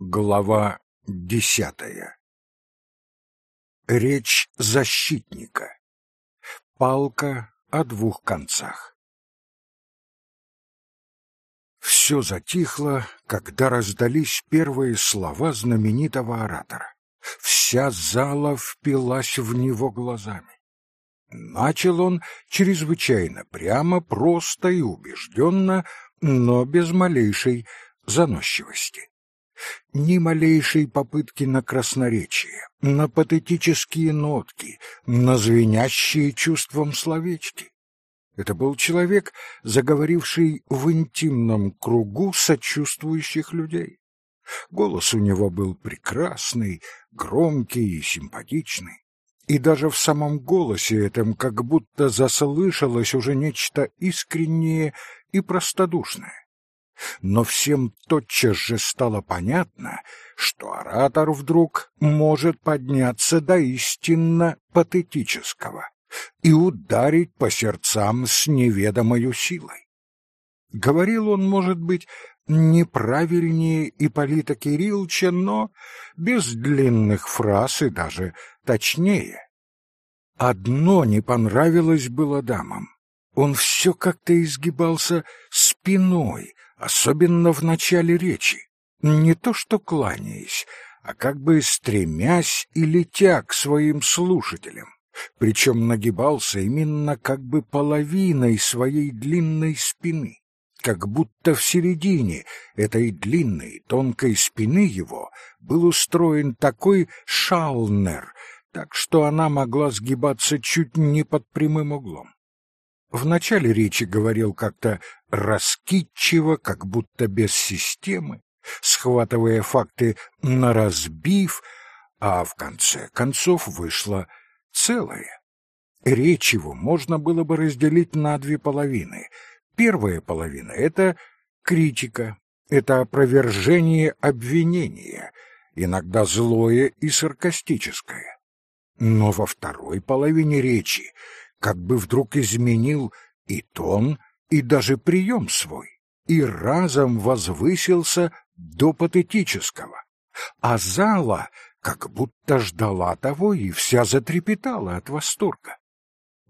Глава десятая Речь защитника. Палка о двух концах. Все затихло, когда раздались первые слова знаменитого оратора. Вся зала впилась в него глазами. Начал он чрезвычайно прямо, просто и убежденно, но без малейшей заносчивости ни малейшей попытки на красноречие, на патетические нотки, на звенящие чувством словечки. Это был человек, заговоривший в интимном кругу сочувствующих людей. Голос у него был прекрасный, громкий и симпатичный. И даже в самом голосе этом как будто заслышалось уже нечто искреннее и простодушное но всем тотчас же стало понятно, что оратор вдруг может подняться до истинно патетического и ударить по сердцам с неведомой силой. Говорил он, может быть, неправильнее Ипполита Кирилловича, но без длинных фраз и даже точнее. Одно не понравилось было дамам. Он все как-то изгибался спиной, особенно в начале речи, не то что кланяясь, а как бы стремясь и летя к своим слушателям, причем нагибался именно как бы половиной своей длинной спины, как будто в середине этой длинной тонкой спины его был устроен такой шалнер, так что она могла сгибаться чуть не под прямым углом. В начале речи говорил как-то раскидчиво, как будто без системы, схватывая факты на разбив, а в конце концов вышло целое. Речь его можно было бы разделить на две половины. Первая половина — это критика, это опровержение обвинения, иногда злое и саркастическое. Но во второй половине речи как бы вдруг изменил и тон, и даже прием свой, и разом возвысился до патетического. А зала как будто ждала того и вся затрепетала от восторга.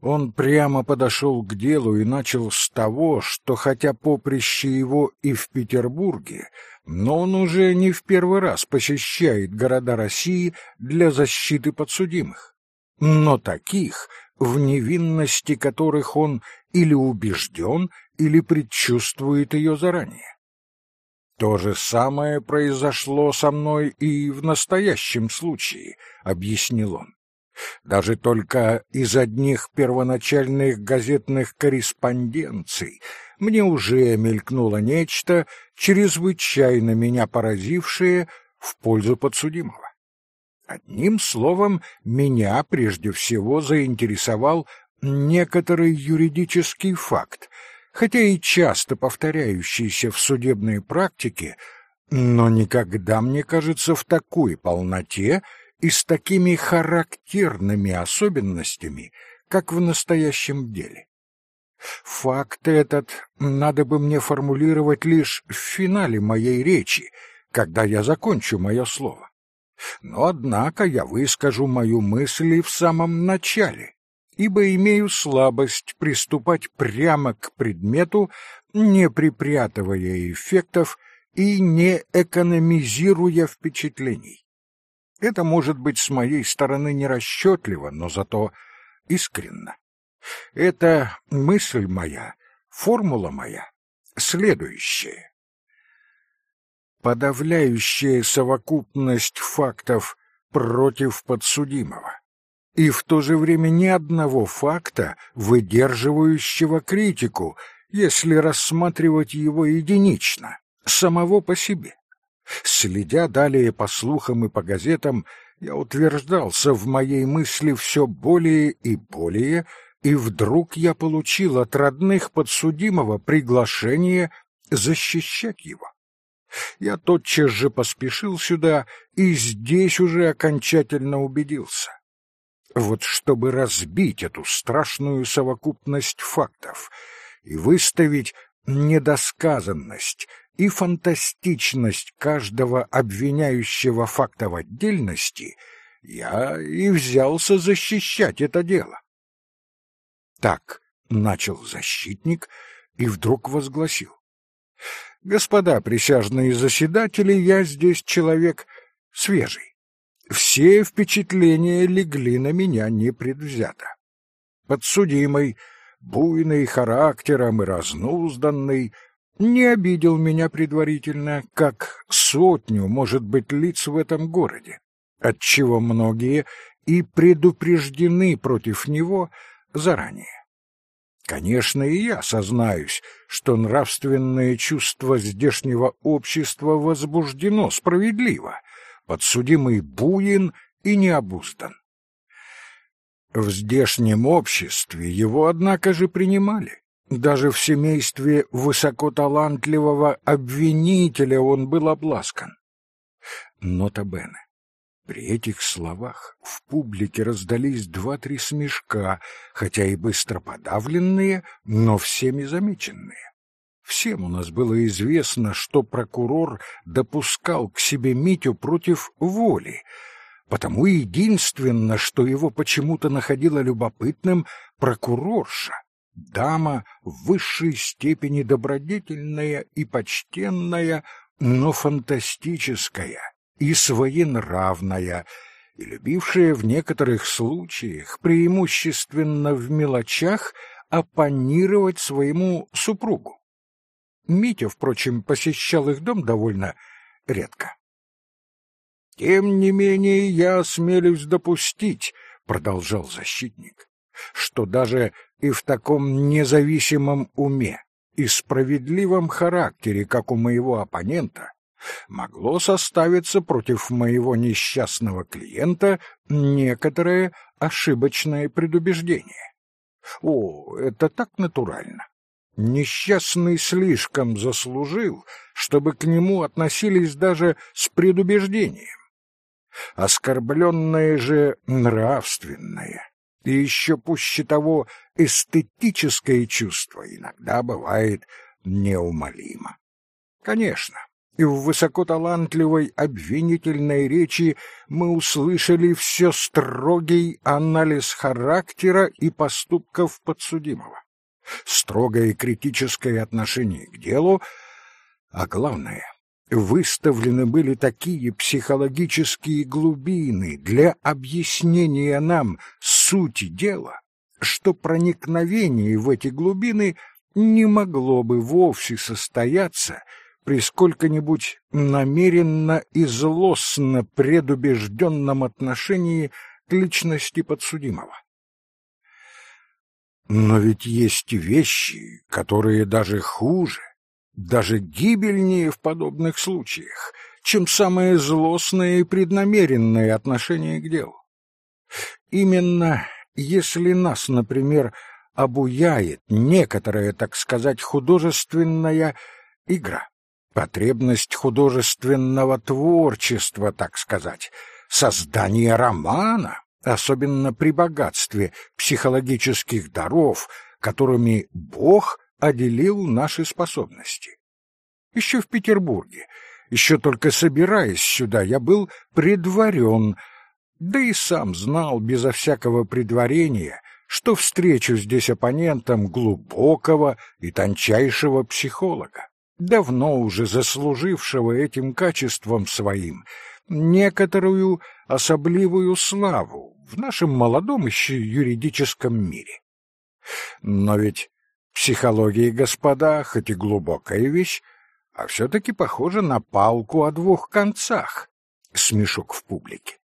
Он прямо подошел к делу и начал с того, что хотя поприще его и в Петербурге, но он уже не в первый раз посещает города России для защиты подсудимых. Но таких, в невинности которых он или убежден, или предчувствует ее заранее. То же самое произошло со мной и в настоящем случае, объяснил он. Даже только из одних первоначальных газетных корреспонденций мне уже мелькнуло нечто, чрезвычайно меня поразившее в пользу подсудимого. Одним словом, меня прежде всего заинтересовал некоторый юридический факт, хотя и часто повторяющийся в судебной практике, но никогда, мне кажется, в такой полноте и с такими характерными особенностями, как в настоящем деле. Факт этот надо бы мне формулировать лишь в финале моей речи, когда я закончу мое слово. Но, однако, я выскажу мою мысль в самом начале, ибо имею слабость приступать прямо к предмету, не припрятывая эффектов и не экономизируя впечатлений. Это может быть с моей стороны нерасчетливо, но зато искренно. Это мысль моя, формула моя, следующая подавляющая совокупность фактов против подсудимого, и в то же время ни одного факта, выдерживающего критику, если рассматривать его единично, самого по себе. Следя далее по слухам и по газетам, я утверждался в моей мысли все более и более, и вдруг я получил от родных подсудимого приглашение защищать его. Я тотчас же поспешил сюда и здесь уже окончательно убедился. Вот чтобы разбить эту страшную совокупность фактов и выставить недосказанность и фантастичность каждого обвиняющего факта в отдельности, я и взялся защищать это дело. Так начал защитник и вдруг возгласил. Господа присяжные заседатели, я здесь человек свежий. Все впечатления легли на меня непредвзято. Подсудимый, буйный характером и разнузданный, не обидел меня предварительно, как сотню, может быть, лиц в этом городе, отчего многие и предупреждены против него заранее. Конечно, и я сознаюсь, что нравственное чувство здешнего общества возбуждено справедливо, подсудимый буин и необуздан. В здешнем обществе его, однако же, принимали. Даже в семействе высокоталантливого обвинителя он был обласкан. Нота-бене. При этих словах в публике раздались два-три смешка, хотя и быстро подавленные, но всеми замеченные. Всем у нас было известно, что прокурор допускал к себе Митю против воли, потому единственно, что его почему-то находила любопытным прокурорша, дама в высшей степени добродетельная и почтенная, но фантастическая и своенравная, и любившая в некоторых случаях, преимущественно в мелочах, оппонировать своему супругу. Митя, впрочем, посещал их дом довольно редко. «Тем не менее я осмелюсь допустить», — продолжал защитник, «что даже и в таком независимом уме и справедливом характере, как у моего оппонента, могло составиться против моего несчастного клиента некоторое ошибочное предубеждение. О, это так натурально. Несчастный слишком заслужил, чтобы к нему относились даже с предубеждением. Оскорбленное же нравственное и еще пуще того эстетическое чувство иногда бывает неумолимо. Конечно, и в высокоталантливой обвинительной речи мы услышали все строгий анализ характера и поступков подсудимого строгое критическое отношение к делу, а главное, выставлены были такие психологические глубины для объяснения нам сути дела, что проникновение в эти глубины не могло бы вовсе состояться при сколько-нибудь намеренно и злостно предубежденном отношении к личности подсудимого. Но ведь есть вещи, которые даже хуже, даже гибельнее в подобных случаях, чем самое злостное и преднамеренное отношение к делу. Именно если нас, например, обуяет некоторая, так сказать, художественная игра, потребность художественного творчества, так сказать, создание романа, особенно при богатстве психологических даров, которыми Бог оделил наши способности. Еще в Петербурге, еще только собираясь сюда, я был предварен, да и сам знал безо всякого предварения, что встречу здесь оппонентом глубокого и тончайшего психолога, давно уже заслужившего этим качеством своим некоторую особливую славу в нашем молодом еще юридическом мире. Но ведь психология, господа, хоть и глубокая вещь, а все-таки похожа на палку о двух концах. Смешок в публике.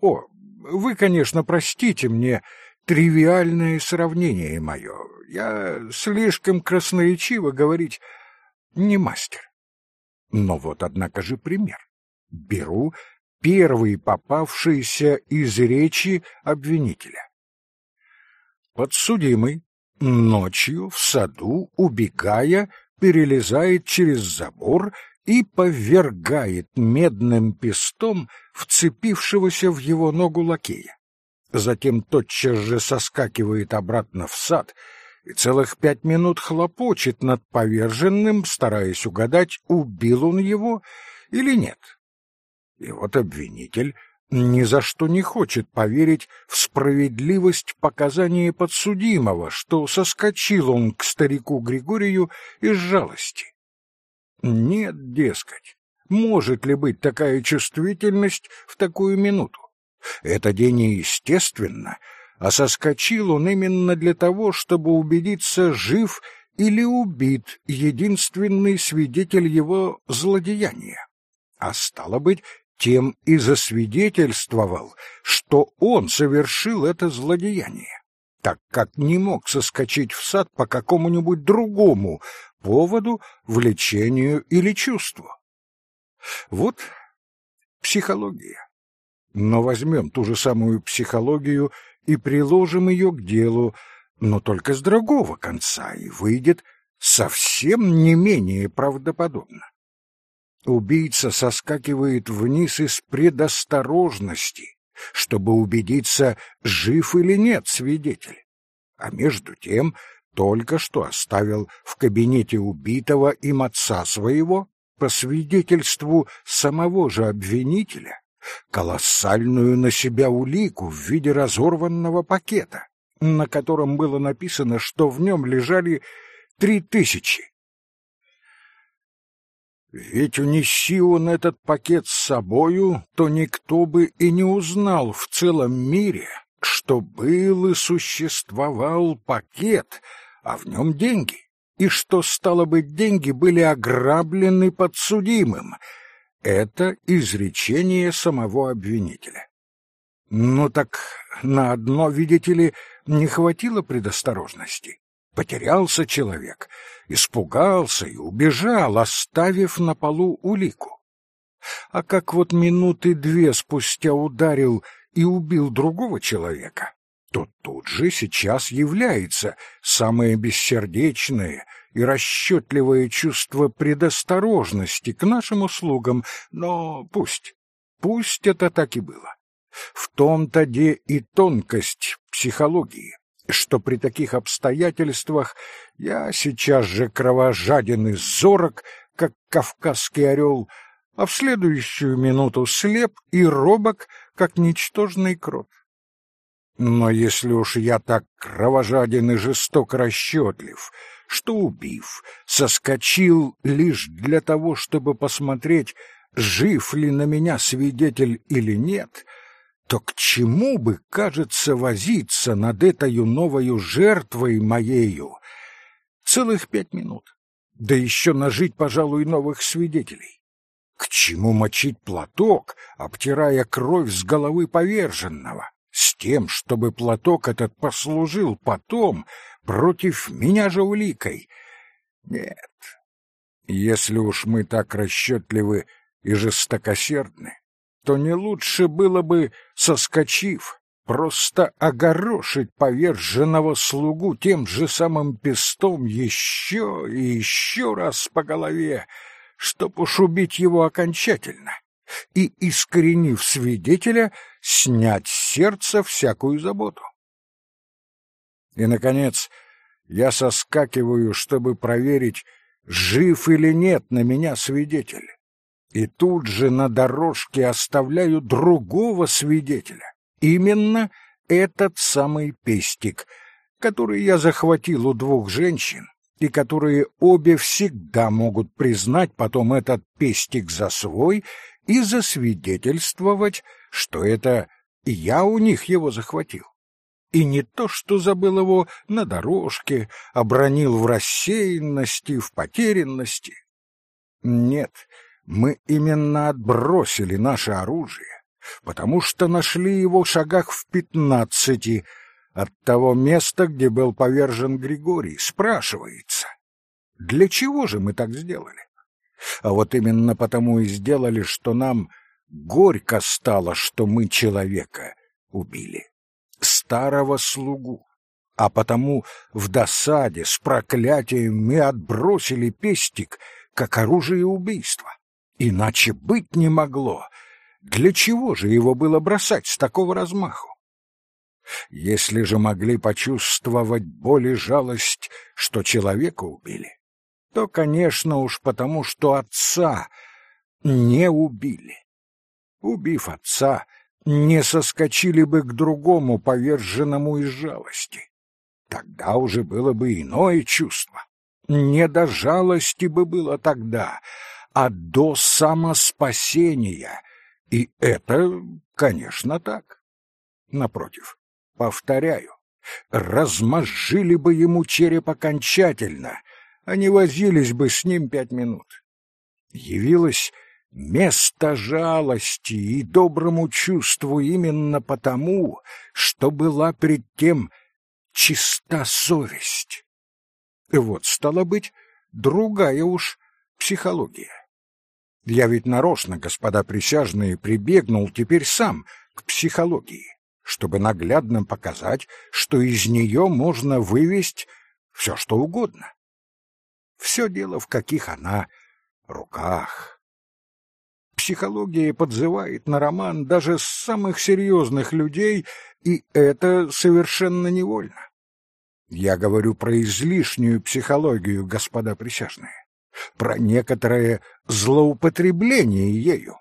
О, вы, конечно, простите мне тривиальное сравнение мое. Я слишком красноречиво говорить не мастер. Но вот, однако же, пример. Беру первый попавшийся из речи обвинителя. Подсудимый ночью в саду, убегая, перелезает через забор и повергает медным пестом вцепившегося в его ногу лакея. Затем тотчас же соскакивает обратно в сад и целых пять минут хлопочет над поверженным, стараясь угадать, убил он его или нет. И вот обвинитель ни за что не хочет поверить в справедливость показания подсудимого, что соскочил он к старику Григорию из жалости. Нет, дескать, может ли быть такая чувствительность в такую минуту? Это день естественно, а соскочил он именно для того, чтобы убедиться, жив или убит единственный свидетель его злодеяния. А стало быть, тем и засвидетельствовал, что он совершил это злодеяние, так как не мог соскочить в сад по какому-нибудь другому поводу, влечению или чувству. Вот психология. Но возьмем ту же самую психологию и приложим ее к делу, но только с другого конца, и выйдет совсем не менее правдоподобно. Убийца соскакивает вниз из предосторожности, чтобы убедиться, жив или нет свидетель. А между тем только что оставил в кабинете убитого им отца своего, по свидетельству самого же обвинителя, колоссальную на себя улику в виде разорванного пакета, на котором было написано, что в нем лежали три тысячи. Ведь унеси он этот пакет с собою, то никто бы и не узнал в целом мире, что был и существовал пакет, а в нем деньги, и что, стало быть, деньги были ограблены подсудимым. Это изречение самого обвинителя. Ну так на одно, видите ли, не хватило предосторожности. Потерялся человек, испугался и убежал, оставив на полу улику. А как вот минуты две спустя ударил и убил другого человека, то тут же сейчас является самое бессердечное и расчетливое чувство предосторожности к нашим услугам, но пусть, пусть это так и было. В том-то де и тонкость психологии что при таких обстоятельствах я сейчас же кровожаден и зорок, как кавказский орел, а в следующую минуту слеп и робок, как ничтожный крот. Но если уж я так кровожаден и жесток расчетлив, что, убив, соскочил лишь для того, чтобы посмотреть, жив ли на меня свидетель или нет — то к чему бы, кажется, возиться над этою новою жертвой моею? Целых пять минут, да еще нажить, пожалуй, новых свидетелей? К чему мочить платок, обтирая кровь с головы поверженного, с тем, чтобы платок этот послужил потом против меня же уликой? Нет, если уж мы так расчетливы и жестокосердны, то не лучше было бы, соскочив, просто огорошить поверженного слугу тем же самым пестом еще и еще раз по голове, чтоб уж убить его окончательно, и, искоренив свидетеля, снять с сердца всякую заботу. И, наконец, я соскакиваю, чтобы проверить, жив или нет на меня свидетель и тут же на дорожке оставляю другого свидетеля. Именно этот самый пестик, который я захватил у двух женщин, и которые обе всегда могут признать потом этот пестик за свой и засвидетельствовать, что это я у них его захватил. И не то, что забыл его на дорожке, обронил в рассеянности, в потерянности. Нет, — мы именно отбросили наше оружие, потому что нашли его в шагах в пятнадцати от того места, где был повержен Григорий, спрашивается. Для чего же мы так сделали? А вот именно потому и сделали, что нам горько стало, что мы человека убили, старого слугу. А потому в досаде с проклятием мы отбросили пестик, как оружие убийства. Иначе быть не могло. Для чего же его было бросать с такого размаху? Если же могли почувствовать боль и жалость, что человека убили, то, конечно, уж потому, что отца не убили. Убив отца, не соскочили бы к другому поверженному из жалости. Тогда уже было бы иное чувство. Не до жалости бы было тогда, а до самоспасения. И это, конечно, так. Напротив, повторяю, размозжили бы ему череп окончательно, а не возились бы с ним пять минут. Явилось место жалости и доброму чувству именно потому, что была пред тем чиста совесть. Вот, стало быть, другая уж психология. Я ведь нарочно, господа присяжные, прибегнул теперь сам к психологии, чтобы наглядно показать, что из нее можно вывести все, что угодно. Все дело в каких она руках. Психология подзывает на роман даже самых серьезных людей, и это совершенно невольно. Я говорю про излишнюю психологию, господа присяжные, про некоторое злоупотребление ею.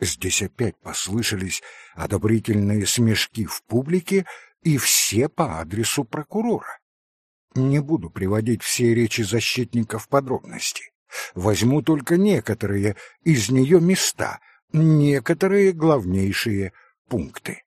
Здесь опять послышались одобрительные смешки в публике, и все по адресу прокурора. Не буду приводить все речи защитников подробности. Возьму только некоторые из нее места, некоторые главнейшие пункты.